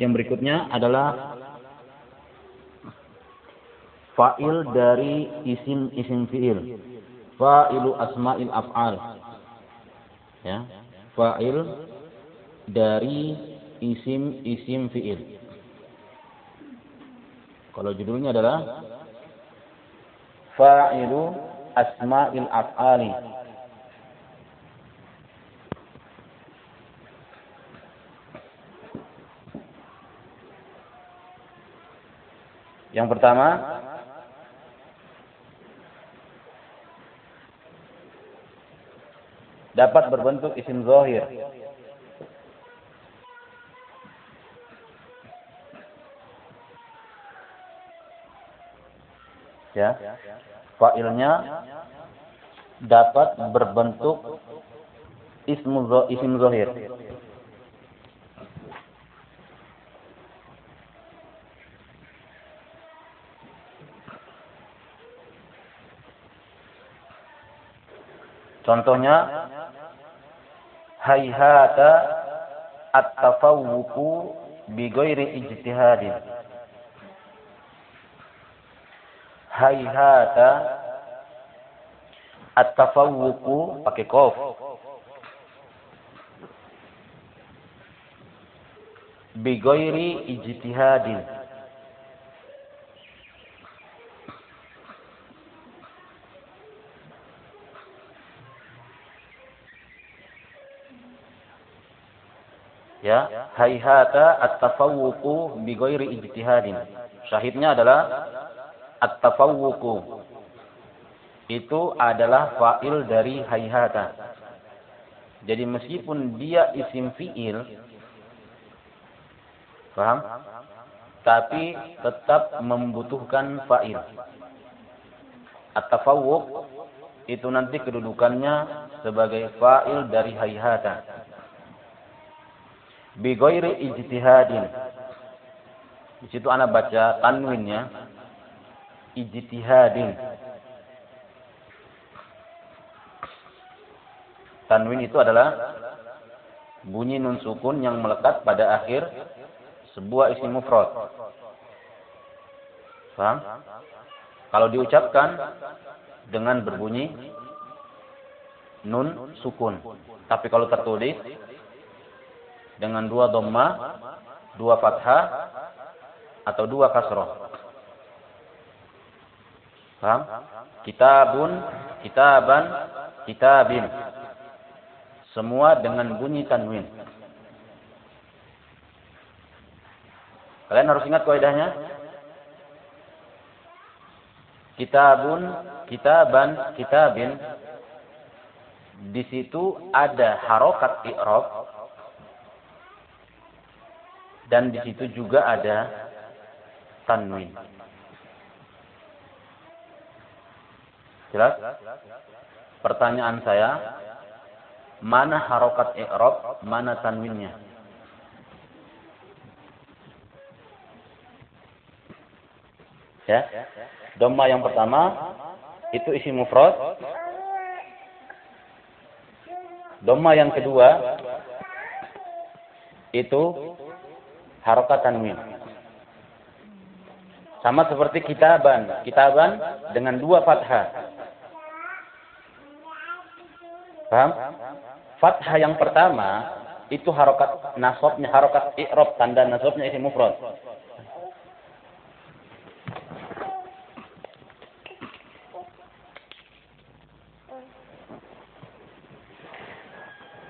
Yang berikutnya adalah fa'il dari isim isim fiil. Fa'ilu asma'il af'al. Ya. Fa'il dari isim isim fiil. Kalau judulnya adalah fa'ilu asma'il af'ali. Yang pertama dapat berbentuk isim zahir. Ya. Fa'ilnya dapat berbentuk ismu isim zahir. Contohnya hayhata at-tafawwuqu bi ijtihadin. Hayhata at-tafawwuqu pakai qaf. Bi ijtihadin. Ya hayhata at-tafawwuqu bi ghairi ijtihadin. Syahidnya adalah at-tafawwuqu itu adalah fa'il dari hayhata jadi meskipun dia isim fi'il paham tapi tetap membutuhkan fa'il. At-tafawwuq itu nanti kedudukannya sebagai fa'il dari hayhata bi ghairi ijtihadin. Di situ ana baca tanwinnya ijtihadin. Tanwin itu adalah bunyi nun sukun yang melekat pada akhir sebuah isim mufrad. Paham? Kalau diucapkan dengan berbunyi nun sukun. Tapi kalau tertulis dengan dua dhamma, dua fathah, atau dua kasroh. Paham? Kitabun, kitaban, kitabin. Semua dengan bunyi tanwin. Kalian harus ingat kaidahnya. Kitabun, kitaban, kitabin. Di situ ada harokat i'rab dan di situ juga ada tanwin. Jelas? Pertanyaan saya, mana harokat i'rab, mana tanwinnya? Ya. Doma yang pertama itu isi mufrad. Doma yang kedua itu harokat tanwin. Sama seperti kitaban. Kitaban dengan dua fathah. Paham? Fathah yang pertama itu harokat nasabnya harokat i'rab tanda nasabnya isi mufrad.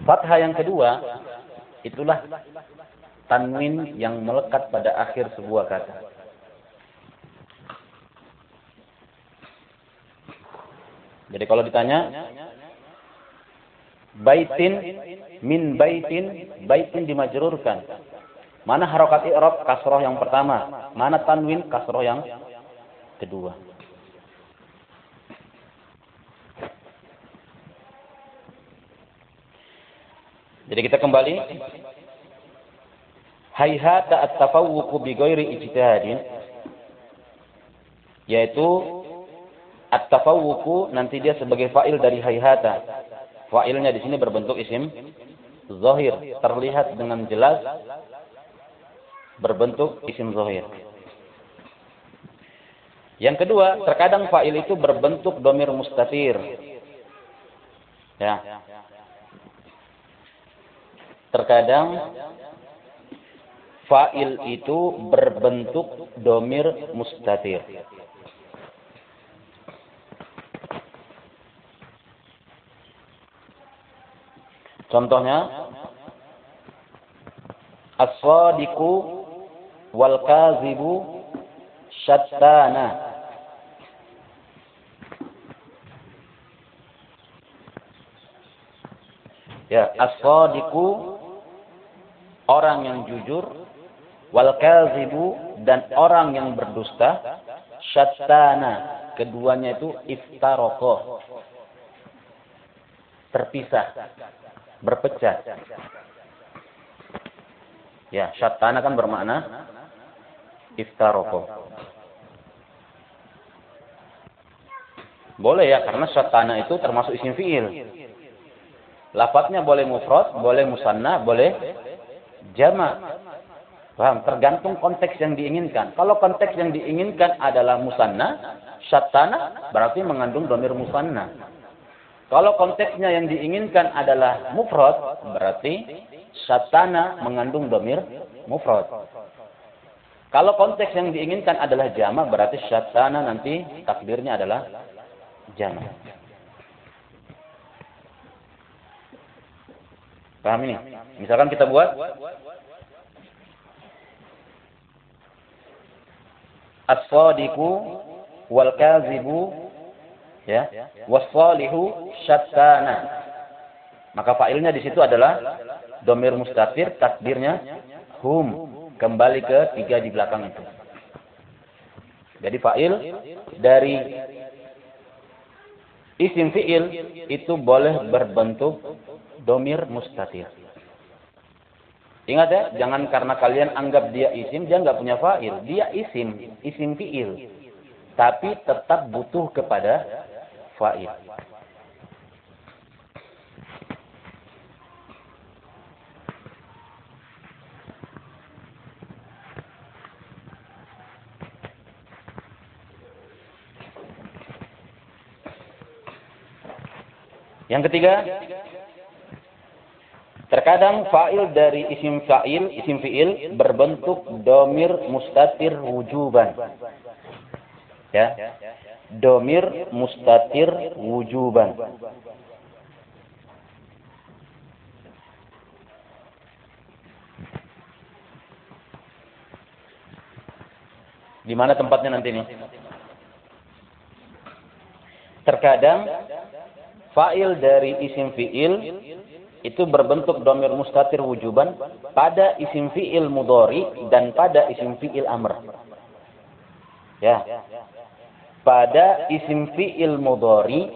Fathah yang kedua itulah tanwin yang melekat pada akhir sebuah kata. Jadi kalau ditanya baitin min baitin baitin dimajrurkan. Mana harokat i'rab kasroh yang pertama, mana tanwin kasroh yang kedua. Jadi kita kembali hayhata at-tafawwuqu bi ghairi ijtihadin yaitu at-tafawwuqu nanti dia sebagai fa'il dari hayhata. Fa'ilnya di sini berbentuk isim zahir, terlihat dengan jelas berbentuk isim zahir. Yang kedua, terkadang fa'il itu berbentuk domir mustatir. Ya. Terkadang fa'il itu berbentuk domir mustatir. Contohnya, as-sadiqu wal kazibu syattana. Ya, as-sadiqu orang yang jujur wal kazibu dan orang yang berdusta syattana. Keduanya itu iftaraqah. Terpisah, berpecah. Ya, syattana kan bermakna iftaraqah. Boleh ya, karena syattana itu termasuk isim fiil. Lafadznya boleh mufrad, boleh musanna, boleh jama. Paham? Tergantung konteks yang diinginkan. Kalau konteks yang diinginkan adalah musanna, syatana berarti mengandung domir musanna. Kalau konteksnya yang diinginkan adalah mufrad, berarti syatana mengandung domir mufrad. Kalau konteks yang diinginkan adalah jama, berarti syatana nanti takdirnya adalah jama. Paham ini? Misalkan kita buat as-sadiqu wal kazibu ya was-salihu syattana. Maka fa'ilnya di situ adalah domir mustafir, takdirnya hum. Kembali ke tiga di belakang itu. Jadi fa'il dari isim fi'il itu boleh berbentuk domir mustatir. Ingat ya, jangan karena kalian anggap dia isim, dia nggak punya fa'il. Dia isim, isim fi'il. Tapi tetap butuh kepada fa'il. Yang ketiga, terkadang fa'il dari isim fa'il, isim fi'il berbentuk domir mustatir wujuban. Ya. Domir mustatir wujuban. Di mana tempatnya nanti nih? Terkadang fa'il dari isim fi'il itu berbentuk domir mustatir wujuban pada isim fi'il mudori dan pada isim fi'il amr. Ya. Pada isim fi'il mudori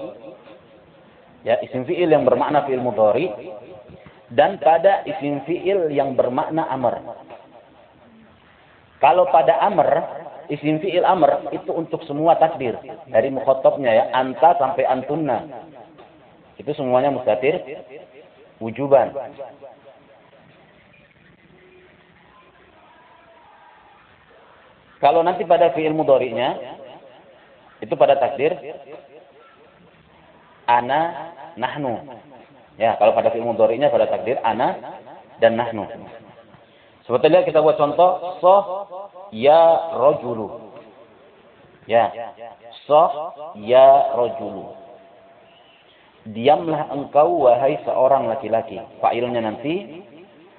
ya isim fi'il yang bermakna fi'il mudori dan pada isim fi'il yang bermakna amr. Kalau pada amr isim fi'il amr itu untuk semua takdir dari mukhotobnya ya anta sampai antunna itu semuanya mustatir wujuban. Kalau nanti pada fi'il mudhari'nya itu pada takdir ana nahnu. Ya, kalau pada fi'il mudhari'nya pada takdir ana dan nahnu. Seperti kita buat contoh soh ya rojulu. Ya. Soh ya rojulu diamlah engkau wahai seorang laki-laki. Fa'ilnya nanti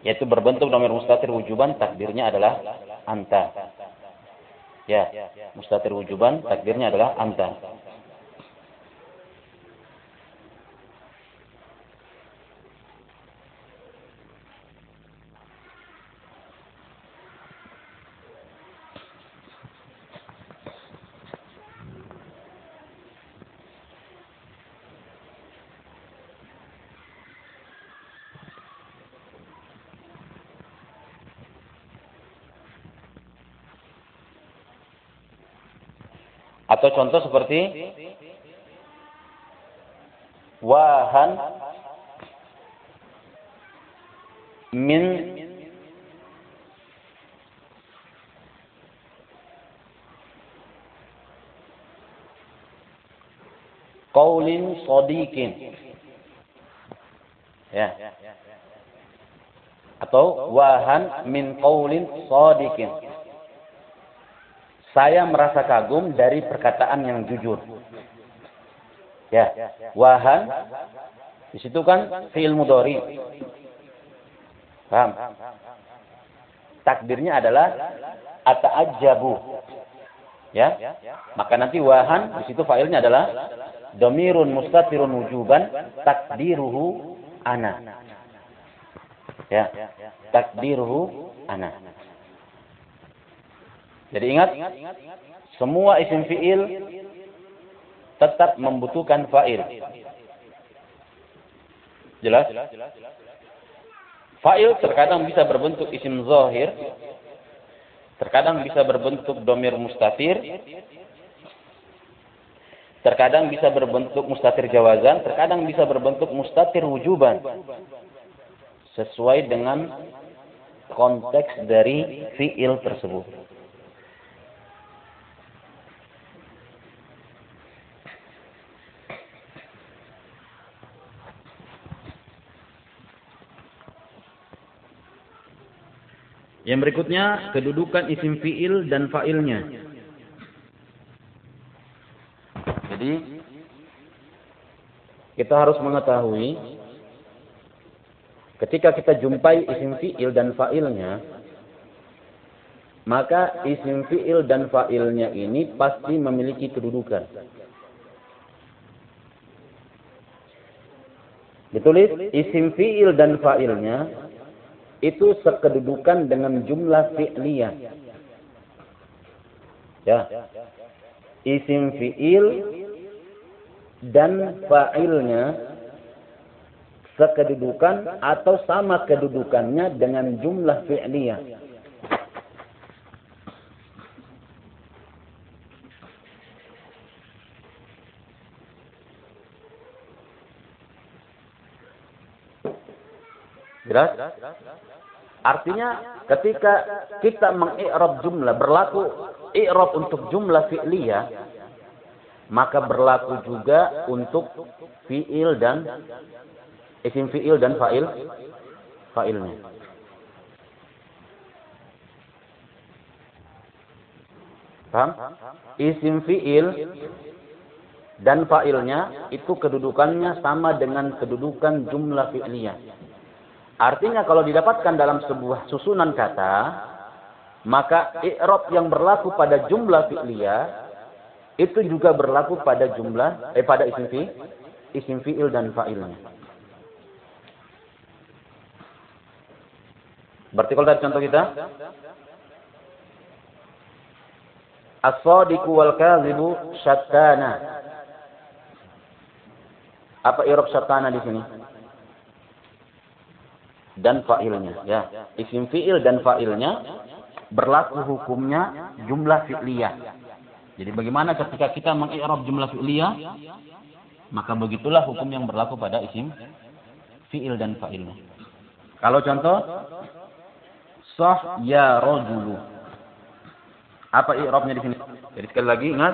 yaitu berbentuk nomor mustatir wujuban takdirnya adalah anta. Ya, mustatir wujuban takdirnya adalah anta. Atau contoh seperti wahan min qaulin sadiqin. Ya. Atau wahan min qaulin sadiqin. Saya merasa kagum dari perkataan yang jujur. Ya, wahan di situ kan fi'il mudhari. Paham? Takdirnya adalah ata'ajjabu. Ya. Maka nanti wahan di situ fa'ilnya adalah domirun mustatirun wujuban takdiruhu ana. Ya. Takdiruhu ana. Jadi ingat semua isim fi'il tetap membutuhkan fa'il. Jelas? Fa'il terkadang bisa berbentuk isim zahir, terkadang bisa berbentuk domir mustatir, terkadang bisa berbentuk mustatir jawazan, terkadang bisa berbentuk mustatir wujuban. Sesuai dengan konteks dari fi'il tersebut. Yang berikutnya kedudukan isim fiil dan fa'ilnya. Jadi kita harus mengetahui ketika kita jumpai isim fiil dan fa'ilnya maka isim fiil dan fa'ilnya ini pasti memiliki kedudukan. Ditulis isim fiil dan fa'ilnya itu sekedudukan dengan jumlah fi'liyah. Ya. Isim fi'il dan fa'ilnya sekedudukan atau sama kedudukannya dengan jumlah fi'liyah. Jelas? Artinya ketika kita mengi'rab jumlah berlaku i'rab untuk jumlah fi'liyah maka berlaku juga untuk fi'il dan isim fi'il dan fa'il fa'ilnya. Paham? Isim fi'il dan fa'ilnya itu kedudukannya sama dengan kedudukan jumlah fi'liyah. Artinya kalau didapatkan dalam sebuah susunan kata, maka i'rab yang berlaku pada jumlah fi'liyah itu juga berlaku pada jumlah eh pada isim fi isim fi'il dan fa'ilnya. Berarti kalau dari contoh kita As-sadiqu wal kadhibu syattana. Apa i'rab syattana di sini? Dan fa'ilnya ya. Isim fi'il dan fa'ilnya berlaku hukumnya jumlah fi'liyah. Jadi bagaimana ketika kita mengi'rab jumlah fi'liyah? Maka begitulah hukum yang berlaku pada isim fi'il dan fa'ilnya. Kalau contoh sah ya rajulu. Apa i'rabnya di sini? Jadi sekali lagi ingat.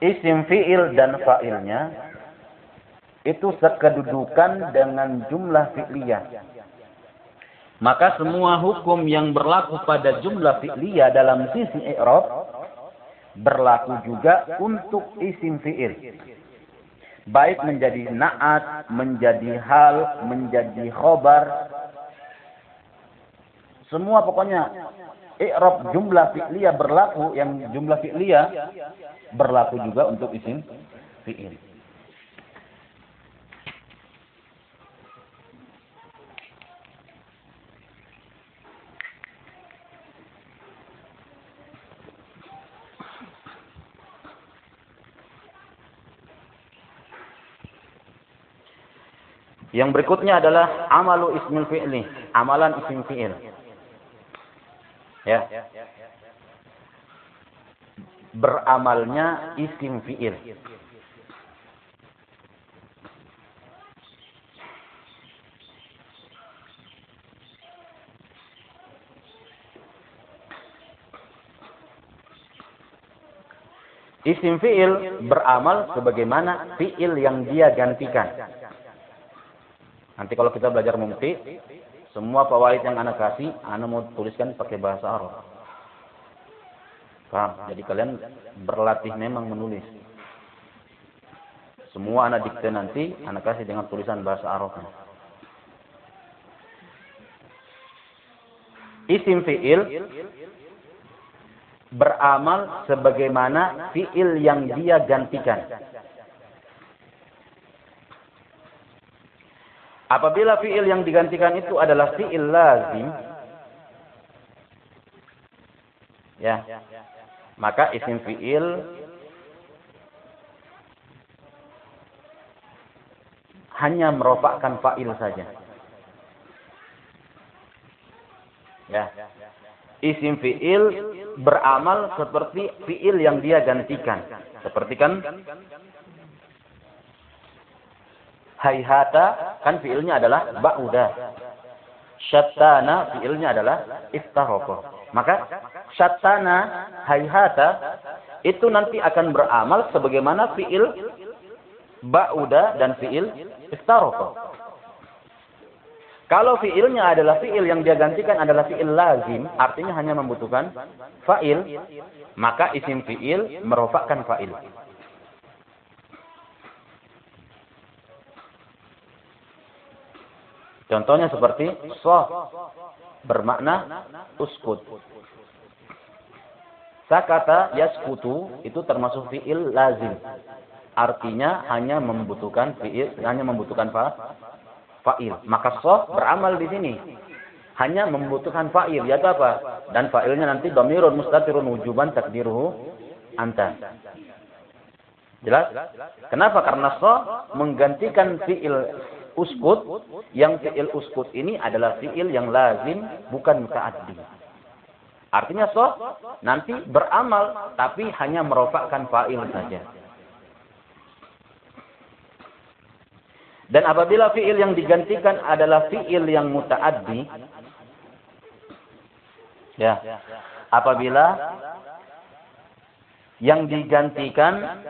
Isim fi'il dan fa'ilnya itu sekedudukan dengan jumlah fi'liyah. Maka semua hukum yang berlaku pada jumlah fi'liyah dalam sisi i'rab berlaku juga untuk isim fi'il. Baik menjadi na'at, menjadi hal, menjadi khobar. Semua pokoknya i'rab jumlah fi'liyah berlaku, yang jumlah fi'liyah berlaku juga untuk isim fi'il. Yang berikutnya adalah amalu ismil fi'li, amalan isim fi'il. Ya. Beramalnya isim fi'il. Isim fi'il beramal sebagaimana fi'il yang dia gantikan. Nanti kalau kita belajar mumti, semua fawaid yang anak kasih, anak mau tuliskan pakai bahasa Arab. Paham? Jadi kalian berlatih memang menulis. Semua anak dikte nanti, anak kasih dengan tulisan bahasa Arab. Isim fi'il beramal sebagaimana fiil yang dia gantikan. Apabila fiil yang digantikan itu adalah fiil lazim, ya, maka isim fiil hanya merofakkan fa'il saja. Ya isim fiil beramal seperti fiil yang dia gantikan. Seperti kan hayhata kan fiilnya adalah ba'uda. Syattana fiilnya adalah iftaroko. Maka syattana hayhata itu nanti akan beramal sebagaimana fiil ba'uda dan fiil iftaroko. Kalau fiilnya adalah fiil yang dia gantikan adalah fiil lazim, artinya hanya membutuhkan fa'il, maka isim fiil merofakkan fa'il. Contohnya seperti so bermakna uskut. Sakata yaskutu itu termasuk fiil lazim. Artinya hanya membutuhkan fiil, hanya membutuhkan fa, fa'il. Maka soh beramal di sini. Hanya membutuhkan fa'il. Ya apa? Dan fa'ilnya nanti domirun mustatirun wujuban takdiruhu anta. Jelas? Kenapa? Karena soh menggantikan fi'il uskut. Yang fi'il uskut ini adalah fi'il yang lazim bukan muta'addi. Artinya soh nanti beramal tapi hanya merofakkan fa'il saja. Dan apabila fiil yang digantikan adalah fiil yang mutaaddi, ya, apabila yang digantikan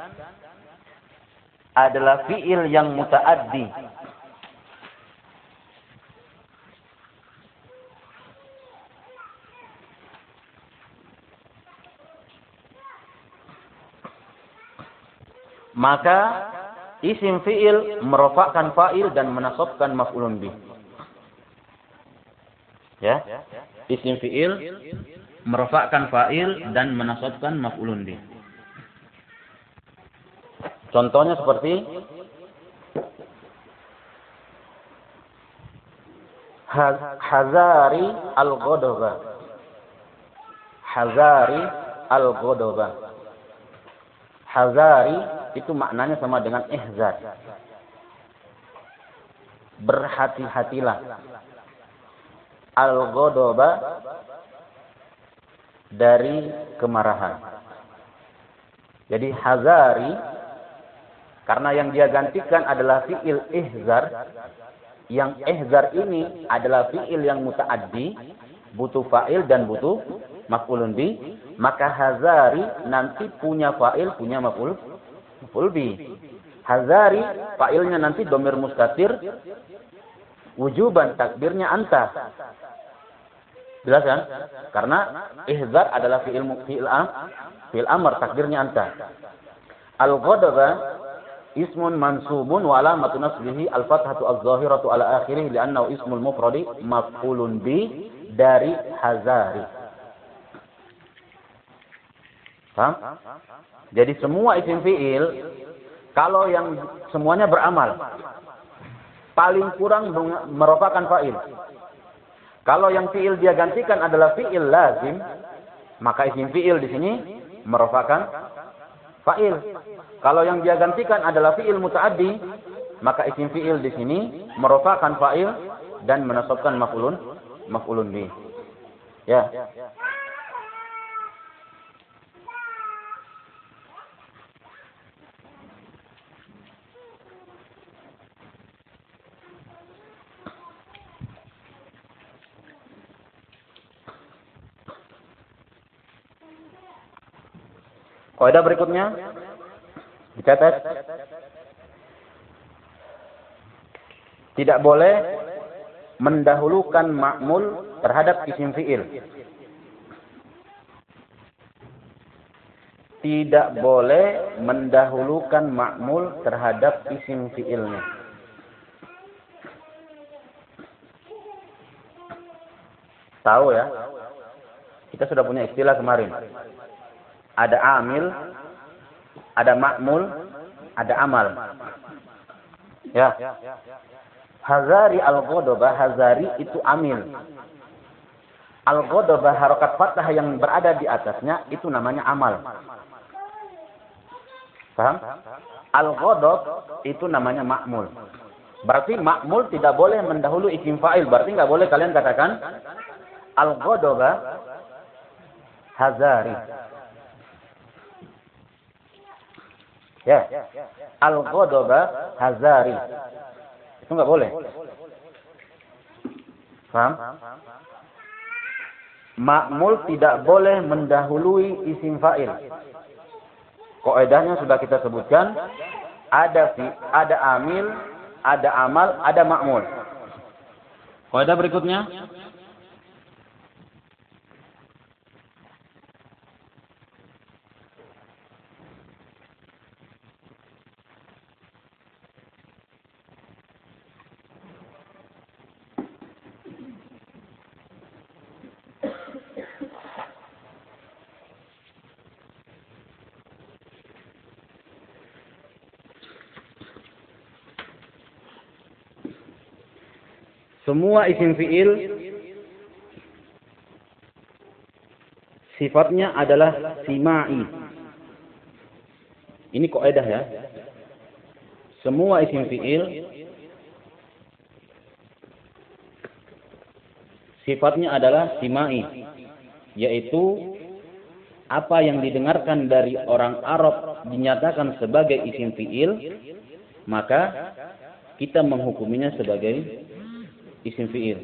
adalah fiil yang mutaaddi, maka Isim fi'il merofakkan fa'il dan menasobkan maf'ulun bih. Ya. Isim fi'il merofakkan fa'il dan menasobkan maf'ulun bih. Contohnya seperti Hazari al-Godoba. Hazari al-Godoba. Hazari itu maknanya sama dengan ihzar. Berhati-hatilah. Al-Ghodoba dari kemarahan. Jadi hazari karena yang dia gantikan adalah fi'il ihzar. Yang ihzar ini adalah fi'il yang mutaaddi, butuh fa'il dan butuh maf'ulun bi, maka hazari nanti punya fa'il, punya maf'ul Maf'ul Hazari fa'ilnya nanti domir mustatir wujuban takbirnya anta. Jelas kan? Karena ihzar adalah fi'il fi'il am, fi'il amr takbirnya anta. Al-ghadaba ismun mansubun wa alamatu nasbihi al-fathatu az-zahiratu ala akhirih li'annahu ismul mufradi maf'ulun bi dari hazari. Paham? Jadi semua isim fiil kalau yang semuanya beramal paling kurang merupakan fa'il. Kalau yang fiil dia gantikan adalah fiil lazim, maka isim fiil di sini merupakan fa'il. Kalau yang dia gantikan adalah fiil mutaaddi, maka isim fiil di sini merupakan fa'il dan menasabkan maf'ulun maf'ulun bi. Ya. Kaidah berikutnya dicatat tidak boleh mendahulukan makmul terhadap isim fiil. Tidak boleh mendahulukan makmul terhadap isim fiilnya. Tahu ya? Kita sudah punya istilah kemarin. Ada amil, ada makmul, ada amal. Ya. Hazari al-Ghodoba, Hazari itu amil. Al-Ghodoba, harokat fathah yang berada di atasnya, itu namanya amal. Paham? Al-Ghodob itu namanya makmul. Berarti makmul tidak boleh mendahului isim fa'il. Berarti nggak boleh kalian katakan Al-Ghodoba Hazari. Ya. Al-Ghodoba Hazari. Itu nggak boleh. Paham? Makmul tidak boleh mendahului isim fa'il. Koedahnya sudah kita sebutkan. Ada fi, ada amil, ada amal, ada makmul. Koedah berikutnya. Semua isim fiil sifatnya adalah simai. Ini kaidah ya. Semua isim fiil sifatnya adalah simai, yaitu apa yang didengarkan dari orang Arab dinyatakan sebagai isim fiil, maka kita menghukuminya sebagai isim fiil.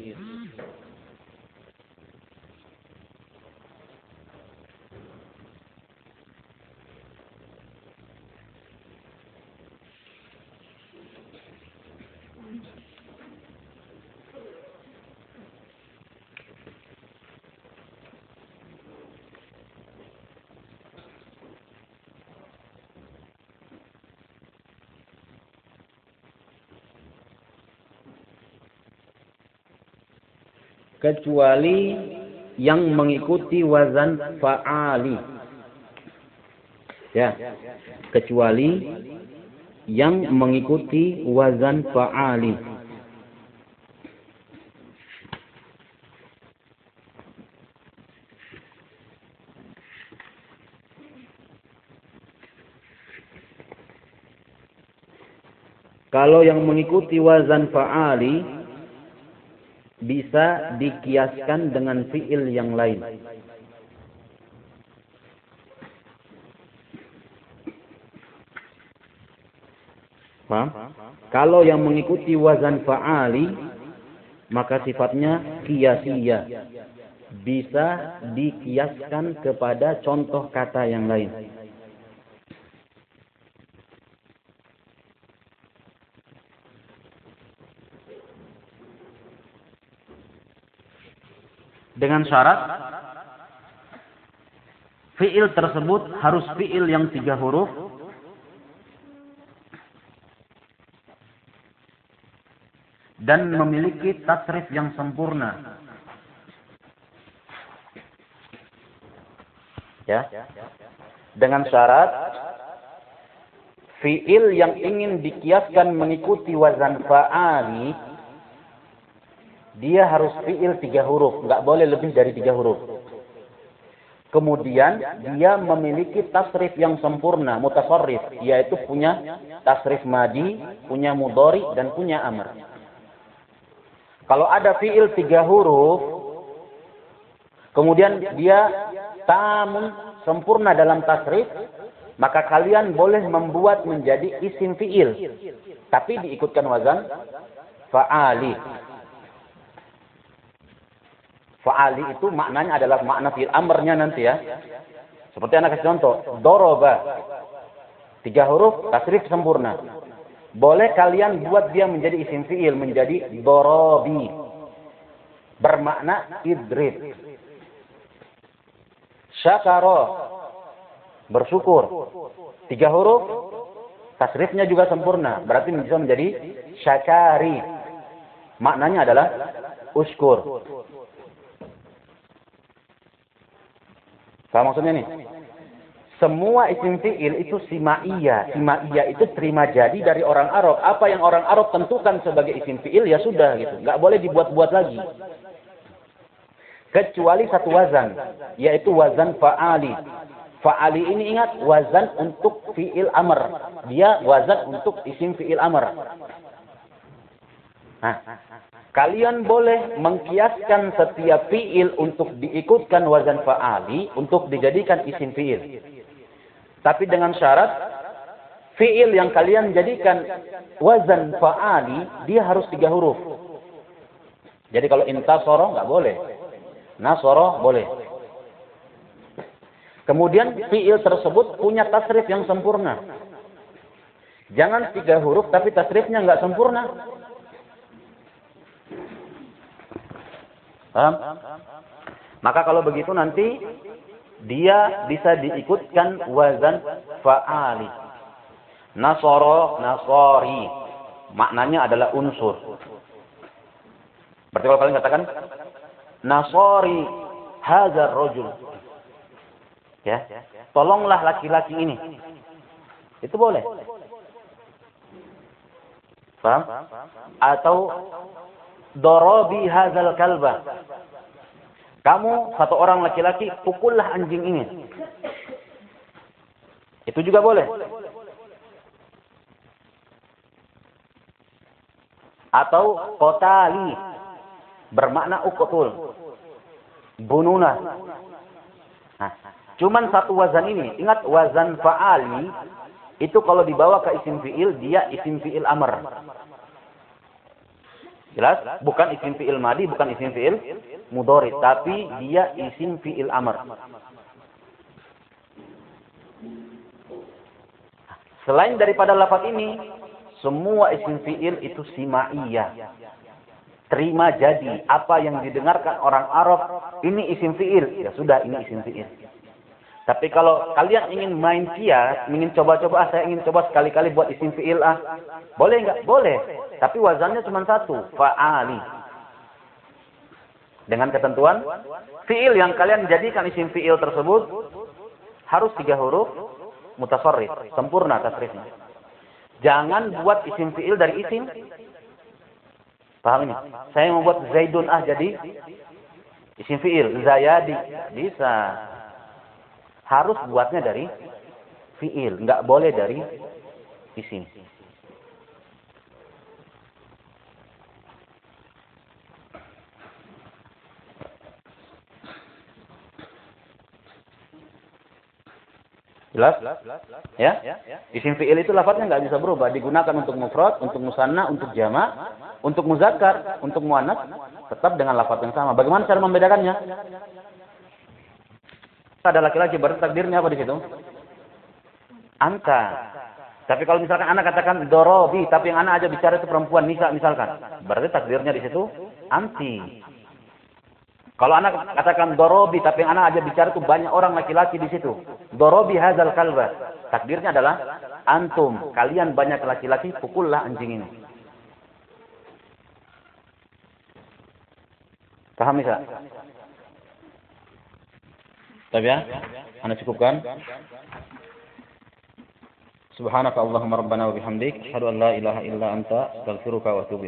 Kecuali yang mengikuti wazan fa'ali. Ya. Kecuali yang mengikuti wazan fa'ali. Kalau yang mengikuti wazan fa'ali bisa dikiaskan dengan fiil yang lain. Paham? Kalau yang mengikuti wazan fa'ali, maka sifatnya kiasiyah. Bisa dikiaskan kepada contoh kata yang lain. Dengan syarat fiil tersebut harus fiil yang tiga huruf dan memiliki tasrif yang sempurna. Ya. Dengan syarat fiil yang ingin dikiaskan mengikuti wazan fa'ali dia harus fiil tiga huruf, nggak boleh lebih dari tiga huruf. Kemudian dia memiliki tasrif yang sempurna, mutasarrif, yaitu punya tasrif madi, punya mudori, dan punya amr. Kalau ada fiil tiga huruf, kemudian dia tamun sempurna dalam tasrif, maka kalian boleh membuat menjadi isim fiil. Tapi diikutkan wazan fa'ali. Fa'ali itu maknanya adalah makna fi'il amrnya nanti ya. Seperti anak kasih contoh, doroba. Tiga huruf, tasrif sempurna. Boleh kalian buat dia menjadi isim fi'il, menjadi dorobi. Bermakna idrib. Syakaro. Bersyukur. Tiga huruf, tasrifnya juga sempurna. Berarti bisa menjadi syakari. Maknanya adalah uskur. Apa maksudnya nih? Semua isim fi'il itu simaiyah. Simaiyah itu terima jadi dari orang Arab. Apa yang orang Arab tentukan sebagai isim fi'il ya sudah gitu. Nggak boleh dibuat-buat lagi. Kecuali satu wazan. Yaitu wazan fa'ali. Fa'ali ini ingat wazan untuk fi'il amr. Dia wazan untuk isim fi'il amr. Nah, Kalian boleh mengkiaskan setiap fiil untuk diikutkan wazan fa'ali untuk dijadikan isim fiil. Tapi dengan syarat fiil yang kalian jadikan wazan fa'ali dia harus tiga huruf. Jadi kalau intasoro nggak boleh. Nasoro boleh. Kemudian fiil tersebut punya tasrif yang sempurna. Jangan tiga huruf tapi tasrifnya nggak sempurna. Paham? Maka kalau begitu nanti dia bisa diikutkan wazan fa'ali. Nasoro, nasori. Maknanya adalah unsur. Berarti kalau kalian katakan nasori hazar rojul. Ya, tolonglah laki-laki ini. Itu boleh. Paham? Atau dorobi hazal kalba. Kamu satu orang laki-laki pukullah anjing ini. Itu juga boleh. Atau kotali bermakna ukutul. Bununa. Nah, cuman satu wazan ini. Ingat wazan fa'ali itu kalau dibawa ke isim fi'il dia isim fi'il amr. Jelas? Bukan isim fi'il madi, bukan isim fi'il mudori. Tapi dia isim fi'il amr. Selain daripada lafaz ini, semua isim fi'il itu simaiyah. Terima jadi. Apa yang didengarkan orang Arab, ini isim fi'il. Ya sudah, ini isim fi'il. Tapi kalau kalian ingin main kias, ingin coba-coba, ah, saya ingin coba sekali-kali buat isim fi'il ah. Boleh nggak? Boleh. Tapi wazannya cuma satu, fa'ali. Dengan ketentuan, fi'il yang kalian jadikan isim fi'il tersebut harus tiga huruf, mutasorif, sempurna tasrifnya. Jangan buat isim fi'il dari isim. Paham ini? Saya mau buat Zaidun ah jadi isim fi'il, Zayadi. Bisa harus buatnya dari fiil, nggak boleh dari isim. Jelas? Ya? Isim fiil itu lafadznya nggak bisa berubah. Digunakan untuk mufrad, untuk musanna, untuk jama, untuk muzakkar, untuk muannas, tetap dengan lafadz yang sama. Bagaimana cara membedakannya? Ada laki-laki berarti takdirnya apa di situ? Anta. Tapi kalau misalkan anak katakan dorobi, tapi yang anak aja bicara itu perempuan nisa misalkan, berarti takdirnya di situ anti. Kalau anak katakan dorobi, tapi yang anak aja bicara itu banyak orang laki-laki di situ. Dorobi hazal kalba. Takdirnya adalah antum. Kalian banyak laki-laki, pukullah anjing ini. Paham bisa? Tapi ya, Anda cukupkan. Subhanaka Allahumma rabbana wa bihamdik, asyhadu an la ilaha illa anta, astaghfiruka wa atubu.